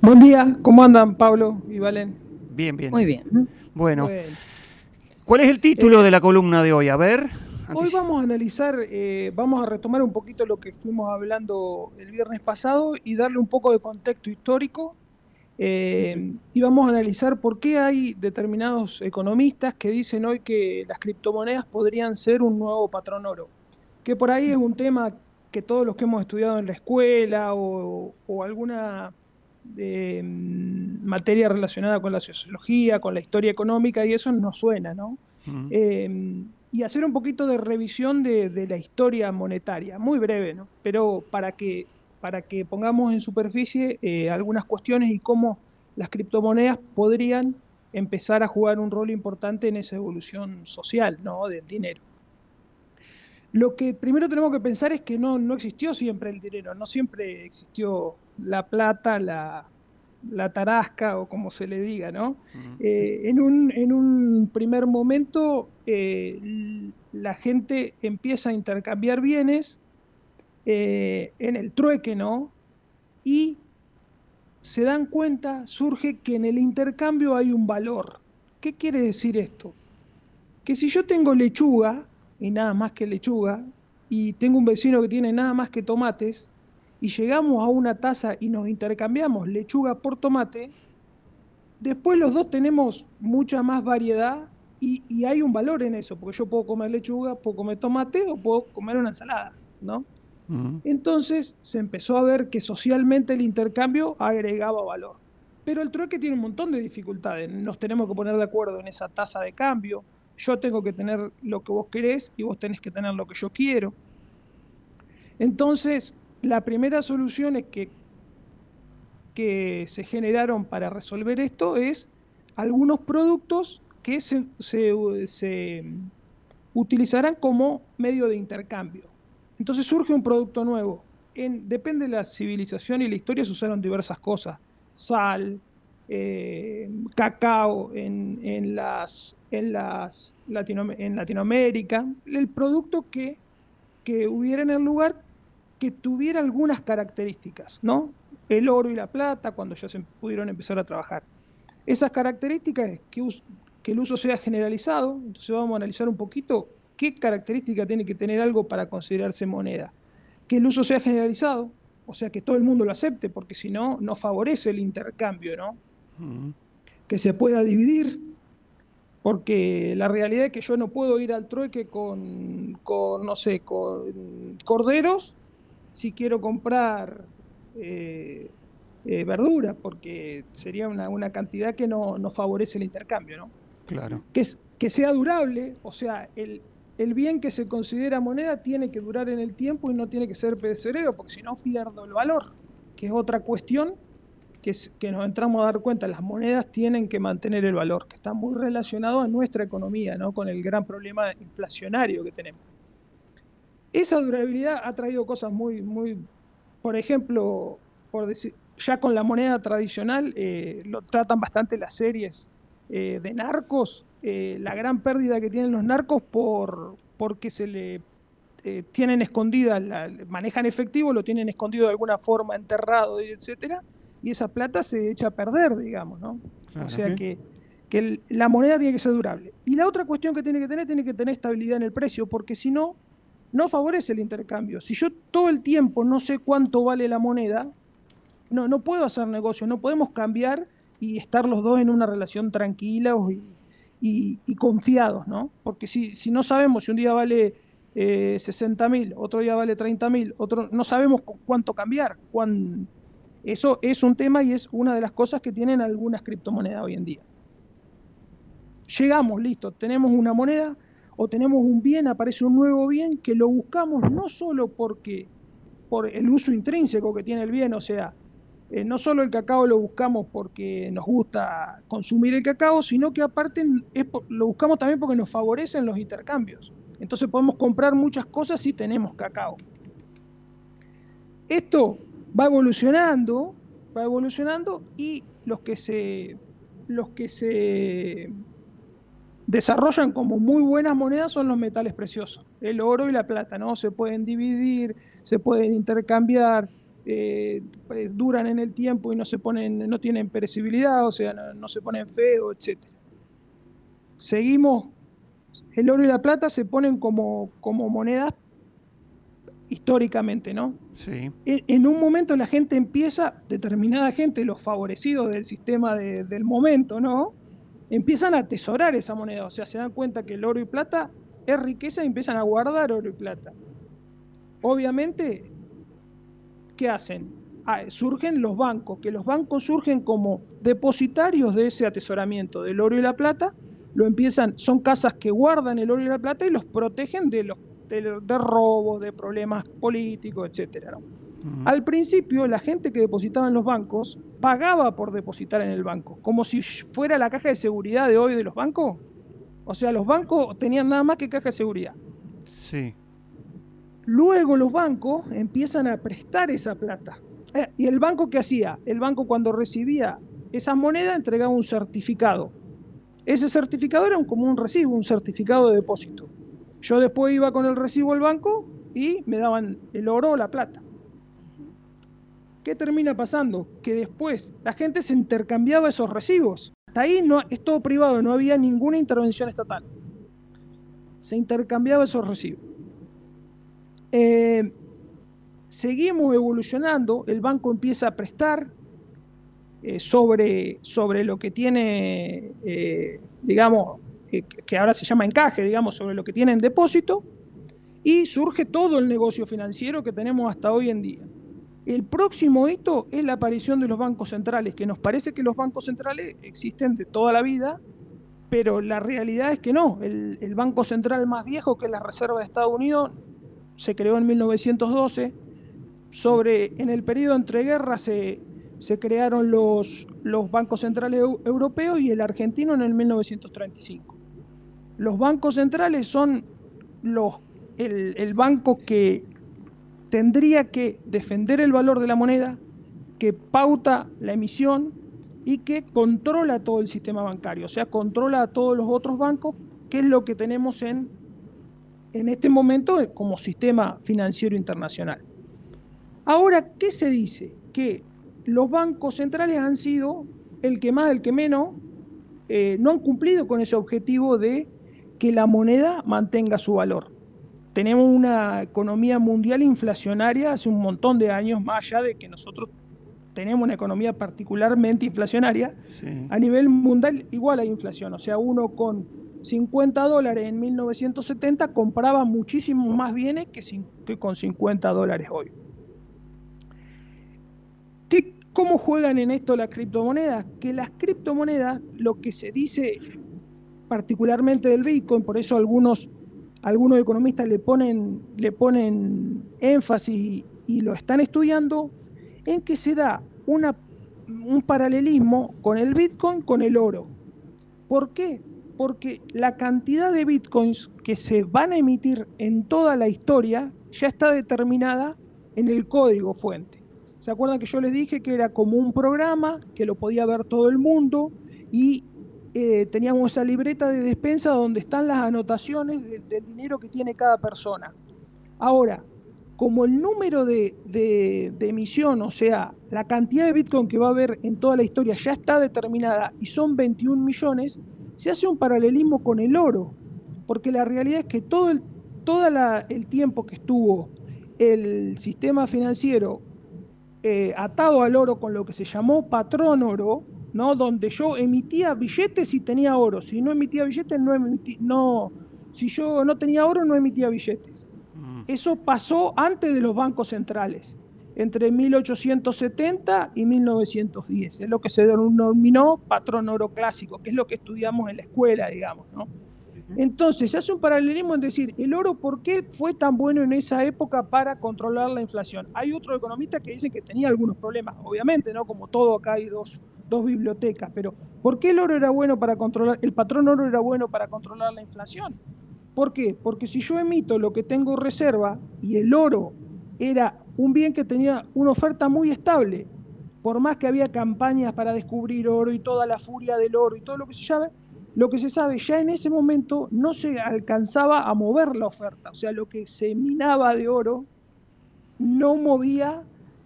Buen día, ¿cómo andan Pablo y Valen? Bien, bien. Muy bien. Bueno, ¿cuál es el título Eh, de la columna de hoy? A ver. Hoy vamos a analizar, eh, vamos a retomar un poquito lo que estuvimos hablando el viernes pasado y darle un poco de contexto histórico. eh, y vamos a analizar por qué hay determinados economistas que dicen hoy que las criptomonedas podrían ser un nuevo patrón oro. Que por ahí es un tema que todos los que hemos estudiado en la escuela o, o alguna eh, materia relacionada con la sociología, con la historia económica y eso nos suena, ¿no? Eh, y hacer un poquito de revisión de, de la historia monetaria, muy breve, ¿no? Pero para que, para que pongamos en superficie eh, algunas cuestiones y cómo las criptomonedas podrían empezar a jugar un rol importante en esa evolución social, ¿no? Del dinero. Lo que primero tenemos que pensar es que no, no existió siempre el dinero, no siempre existió la plata, la, la tarasca o como se le diga, ¿no? Eh, en, un, en un primer momento, eh, la gente empieza a intercambiar bienes eh, en el trueque, ¿no? Y se dan cuenta, surge que en el intercambio hay un valor. ¿Qué quiere decir esto? Que si yo tengo lechuga, y nada más que lechuga, y tengo un vecino que tiene nada más que tomates, y llegamos a una taza y nos intercambiamos lechuga por tomate, Después los dos tenemos mucha más variedad y, y hay un valor en eso, porque yo puedo comer lechuga, puedo comer tomate o puedo comer una ensalada, ¿no? Ujú. Entonces se empezó a ver que socialmente el intercambio agregaba valor. Pero el trueque tiene un montón de dificultades. Nos tenemos que poner de acuerdo en esa tasa de cambio. Yo tengo que tener lo que vos querés y vos tenés que tener lo que yo quiero. Entonces, la primera solución es que que se generaron para resolver esto es algunos productos que se, se- utilizarán como medio de intercambio. Entonces surge un producto nuevo. En- depende de la civilización y la historia se usaron diversas cosas. Sal, eh, cacao en, en las, en, las Latino- en Latinoamérica. El producto que, que hubiera en el lugar que tuviera algunas características, ¿no? El oro y la plata, cuando ya pudieron empezar a trabajar. Esas características que, que el uso sea generalizado, entonces vamos a analizar un poquito qué característica tiene que tener algo para considerarse moneda. Que el uso sea generalizado, o sea, que todo el mundo lo acepte, porque si no, no favorece el intercambio, ¿no? Que se pueda dividir, porque la realidad es que yo no puedo ir al trueque con, con, no sé, con corderos si quiero comprar eh, eh, verdura, porque sería una, una cantidad que no, no favorece el intercambio, ¿no? Claro. Que, es- que sea durable, o sea, el, el bien que se considera moneda tiene que durar en el tiempo y no tiene que ser perecedero, porque si no pierdo el valor, que es otra cuestión que, que nos entramos a dar cuenta, las monedas tienen que mantener el valor, que está muy relacionado a nuestra economía, ¿no? con el gran problema inflacionario que tenemos. Esa durabilidad ha traído cosas muy, muy, por ejemplo, por decir, ya con la moneda tradicional, eh, lo tratan bastante las series eh, de narcos, eh, la gran pérdida que tienen los narcos por porque se le tienen escondida, manejan efectivo, lo tienen escondido de alguna forma, enterrado, etcétera, y esa plata se echa a perder, digamos, ¿no? Claro. O sea que, que el- la moneda tiene que ser durable. Y la otra cuestión que tiene que tener, tiene que tener estabilidad en el precio, porque si no, no favorece el intercambio. Si yo todo el tiempo no sé cuánto vale la moneda, no, no puedo hacer negocio, no podemos cambiar y estar los dos en una relación tranquila y, y- y confiados, ¿no? Porque si, si no sabemos si un día vale eh, 60 mil, otro día vale 30 mil, otro, no sabemos cu- cuánto cambiar. cuán- eso es un tema y es una de las cosas que tienen algunas criptomonedas hoy en día. Llegamos, listo, tenemos una moneda o tenemos un bien, aparece un nuevo bien que lo buscamos no solo porque por el uso intrínseco que tiene el bien, o sea, eh, no solo el cacao lo buscamos porque nos gusta consumir el cacao, sino que aparte lo buscamos también porque nos favorecen los intercambios. Entonces podemos comprar muchas cosas si tenemos cacao. Esto va evolucionando, va evolucionando y los que se, los que se desarrollan como muy buenas monedas son los metales preciosos, el oro y la plata, ¿no? Se pueden dividir, se pueden intercambiar, eh, pues, duran en el tiempo y no se ponen, no tienen perecibilidad, o sea, no, se ponen feos, etc. Seguimos, el oro y la plata se ponen como, como monedas históricamente, ¿no? Sí. En, un momento la gente empieza, determinada gente, los favorecidos del sistema del momento, ¿no? Empiezan a atesorar esa moneda, o sea, se dan cuenta que el oro y plata es riqueza y empiezan a guardar oro y plata. Obviamente, ¿qué hacen? Ah, surgen los bancos, que los bancos surgen como depositarios de ese atesoramiento del oro y la plata, lo empiezan, son casas que guardan el oro y la plata y los protegen de los de, robos, de problemas políticos, etc. Al principio, la gente que depositaba en los bancos pagaba por depositar en el banco, como si fuera la caja de seguridad de hoy de los bancos. O sea, los bancos tenían nada más que caja de seguridad. Sí. Luego los bancos empiezan a prestar esa plata. Eh, ¿Y el banco qué hacía? El banco cuando recibía esa moneda entregaba un certificado. Ese certificado era como un recibo, un certificado de depósito. Yo después iba con el recibo al banco y me daban el oro o la plata. ¿Qué termina pasando? Que después la gente se intercambiaba esos recibos. Hasta ahí no, es todo privado, no había ninguna intervención estatal. Se intercambiaba esos recibos. Eh, seguimos evolucionando, el banco empieza a prestar eh, sobre, sobre lo que tiene, eh, digamos, que ahora se llama encaje, digamos, sobre lo que tiene en depósito, y surge todo el negocio financiero que tenemos hasta hoy en día. El próximo hito es la aparición de los bancos centrales, que nos parece que los bancos centrales existen de toda la vida, pero la realidad es que no. El, banco central más viejo, que es la Reserva de Estados Unidos, se creó en 1912. Sobre, en el periodo entre guerras se, se crearon los, los bancos centrales europeos y el argentino en el 1935. Los bancos centrales son los, el, banco que tendría que defender el valor de la moneda, que pauta la emisión y que controla todo el sistema bancario, o sea, controla a todos los otros bancos, que es lo que tenemos en, en este momento como sistema financiero internacional. Ahora, ¿qué se dice? Que los bancos centrales han sido el que más, el que menos, eh, no han cumplido con ese objetivo de que la moneda mantenga su valor. Tenemos una economía mundial inflacionaria hace un montón de años, más allá de que nosotros tenemos una economía particularmente inflacionaria. A nivel mundial igual hay inflación, o sea, uno con 50 dólares en 1970 compraba muchísimo más bienes que, que con 50 dólares hoy. ¿Qué, ¿Cómo juegan en esto las criptomonedas? Que las criptomonedas, lo que se dice particularmente del Bitcoin, por eso algunos, algunos economistas le ponen, le ponen énfasis y, lo están estudiando, en que se da una, un paralelismo con el Bitcoin, con el oro. ¿Por qué? Porque la cantidad de Bitcoins que se van a emitir en toda la historia ya está determinada en el código fuente. ¿Se acuerdan que yo les dije que era como un programa, que lo podía ver todo el mundo y eh, teníamos esa libreta de despensa donde están las anotaciones del dinero que tiene cada persona. Ahora, como el número de, emisión, o sea, la cantidad de Bitcoin que va a haber en toda la historia ya está determinada y son 21 millones, se hace un paralelismo con el oro, porque la realidad es que todo el, el tiempo que estuvo el sistema financiero eh, atado al oro con lo que se llamó patrón oro, ¿no? Donde yo emitía billetes y tenía oro. Si no emitía billetes, no emitía, no, si yo no tenía oro, no emitía billetes. Mm. Eso pasó antes de los bancos centrales, entre 1870 y 1910. Es lo que se denominó patrón oro clásico, que es lo que estudiamos en la escuela, digamos, ¿no? Entonces, se hace un paralelismo en decir, el oro, ¿por qué fue tan bueno en esa época para controlar la inflación? Hay otros economistas que dicen que tenía algunos problemas, obviamente, ¿no? Como todo acá hay dos, dos bibliotecas, pero ¿por qué el oro era bueno para controlar, el patrón oro era bueno para controlar la inflación? ¿Por qué? Porque si yo emito lo que tengo reserva y el oro era un bien que tenía una oferta muy estable, por más que había campañas para descubrir oro y toda la furia del oro y todo lo que se sabe, lo que se sabe ya en ese momento no se alcanzaba a mover la oferta, o sea, lo que se minaba de oro no movía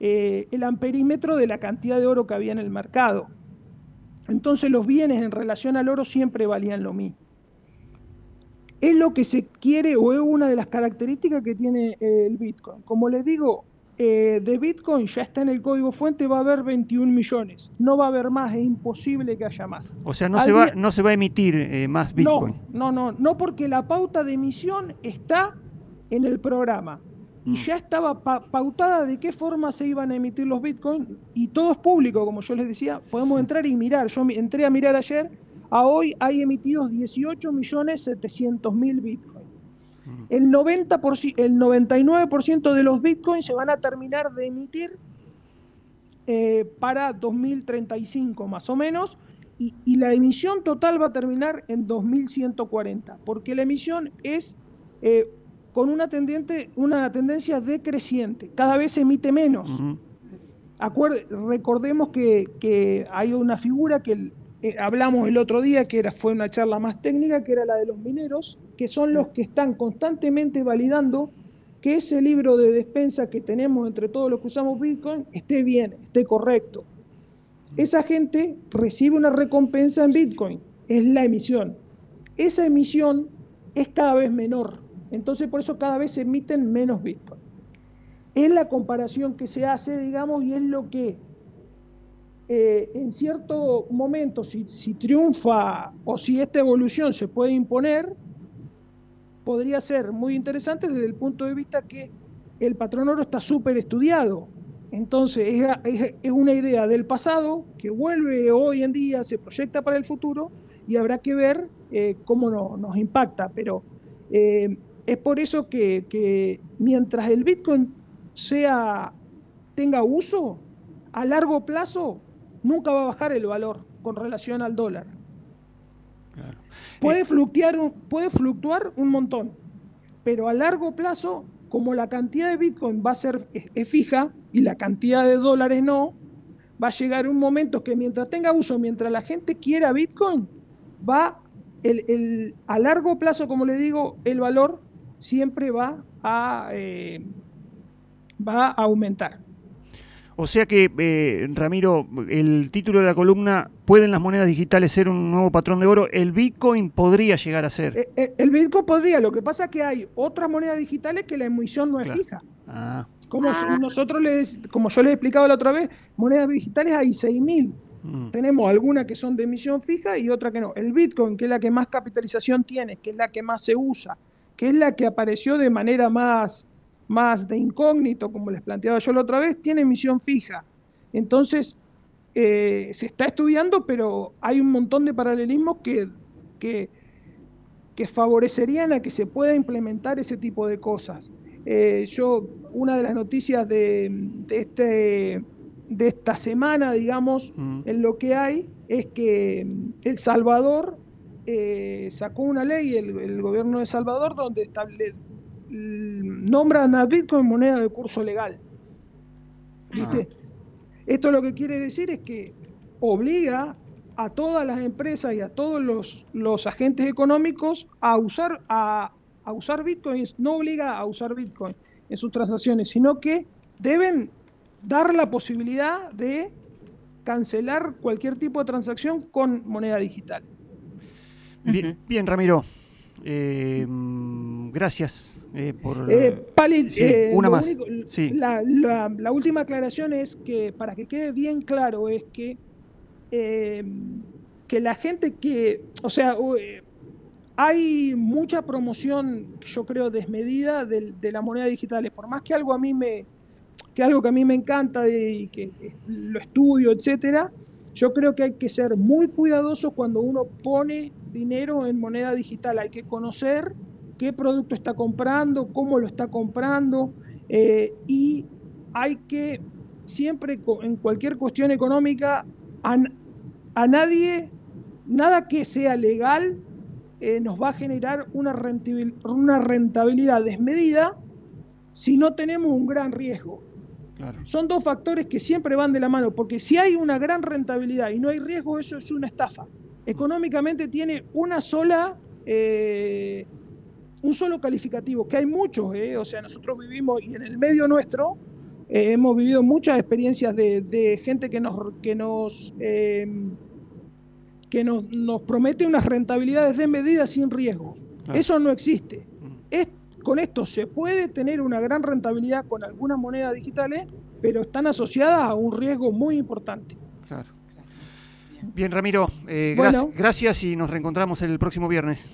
eh, el amperímetro de la cantidad de oro que había en el mercado. Entonces los bienes en relación al oro siempre valían lo mismo. Es lo que se quiere o es una de las características que tiene eh, el Bitcoin. Como les digo, eh, de Bitcoin ya está en el código fuente, va a haber 21 millones. No va a haber más, es imposible que haya más. O sea, no, se va, no se va a emitir eh, más Bitcoin. No, no, no, no, porque la pauta de emisión está en el programa. Y mm. ya estaba pautada de qué forma se iban a emitir los Bitcoin. Y todo es público, como yo les decía. Podemos entrar y mirar. Yo entré a mirar ayer. A hoy hay emitidos 18 millones 700 mil Bitcoin. El, 90%, el 99% de los bitcoins se van a terminar de emitir eh, para 2035 más o menos, y, la emisión total va a terminar en 2140, porque la emisión es eh, con una, tendiente, una tendencia decreciente, cada vez se emite menos. recordemos que, que, hay una figura que eh, hablamos el otro día, que era, fue una charla más técnica, que era la de los mineros, que son los que están constantemente validando que ese libro de despensa que tenemos entre todos los que usamos Bitcoin esté bien, esté correcto. Esa gente recibe una recompensa en Bitcoin, es la emisión. Esa emisión es cada vez menor, entonces por eso cada vez se emiten menos Bitcoin. Es la comparación que se hace, digamos, y es lo que eh, en cierto momento, si, si, triunfa o si esta evolución se puede imponer, podría ser muy interesante desde el punto de vista que el patrón oro está súper estudiado. Entonces es, una idea del pasado que vuelve hoy en día, se proyecta para el futuro y habrá que ver eh, cómo no, nos impacta. Pero eh, es por eso que, que mientras el Bitcoin sea, tenga uso, a largo plazo nunca va a bajar el valor con relación al dólar. Puede, eh, fluctuar, puede fluctuar un montón, pero a largo plazo, como la cantidad de Bitcoin va a ser es, fija y la cantidad de dólares no, va a llegar un momento que mientras tenga uso, mientras la gente quiera Bitcoin, va el, a largo plazo, como le digo, el valor siempre va a, eh, va a aumentar. O sea que, eh, Ramiro, el título de la columna, ¿pueden las monedas digitales ser un nuevo patrón de oro? El Bitcoin podría llegar a ser. Eh, eh, el Bitcoin podría, lo que pasa es que hay otras monedas digitales que la emisión no es fija. Ah. Como nosotros les, como yo les he explicado la otra vez, monedas digitales hay 6.000. Mm. Tenemos algunas que son de emisión fija y otra que no. El Bitcoin, que es la que más capitalización tiene, que es la que más se usa, que es la que apareció de manera más más de incógnito, como les planteaba yo la otra vez, tiene misión fija. Entonces, eh, se está estudiando, pero hay un montón de paralelismos que, que, favorecerían a que se pueda implementar ese tipo de cosas. Eh, yo, una de las noticias de, este, de esta semana, digamos, mm. en lo que hay, es que El Salvador eh, sacó una ley, el, el, gobierno de Salvador, donde establece nombran a Bitcoin moneda de curso legal. ¿Viste? Ah. Esto lo que quiere decir es que obliga a todas las empresas y a todos los, agentes económicos a usar, a, usar Bitcoin, no obliga a usar Bitcoin en sus transacciones, sino que deben dar la posibilidad de cancelar cualquier tipo de transacción con moneda digital. Bien, bien Ramiro. Eh, gracias eh, por... Eh, Pali, una más. la, última aclaración es que, para que quede bien claro, es que, que la gente que, o sea, hay mucha promoción, yo creo, desmedida de, de las monedas digitales. Por más que algo a mí me, que algo que a mí me encanta y que lo estudio, etcétera, yo creo que hay que ser muy cuidadoso cuando uno pone dinero en moneda digital. Hay que conocer qué producto está comprando, cómo lo está comprando eh, y hay que siempre en cualquier cuestión económica a, nadie, nada que sea legal eh, nos va a generar una una rentabilidad desmedida si no tenemos un gran riesgo. Son dos factores que siempre van de la mano, porque si hay una gran rentabilidad y no hay riesgo, eso es una estafa. Económicamente tiene una sola, eh, un solo calificativo, que hay muchos, eh, o sea, nosotros vivimos y en el medio nuestro eh, hemos vivido muchas experiencias de, gente que nos, que nos, em, que nos, promete unas rentabilidades de medida sin riesgo. Eso no existe. Con esto se puede tener una gran rentabilidad con algunas monedas digitales, pero están asociadas a un riesgo muy importante. Claro. Bien, Ramiro, eh, gracias y nos reencontramos el próximo viernes.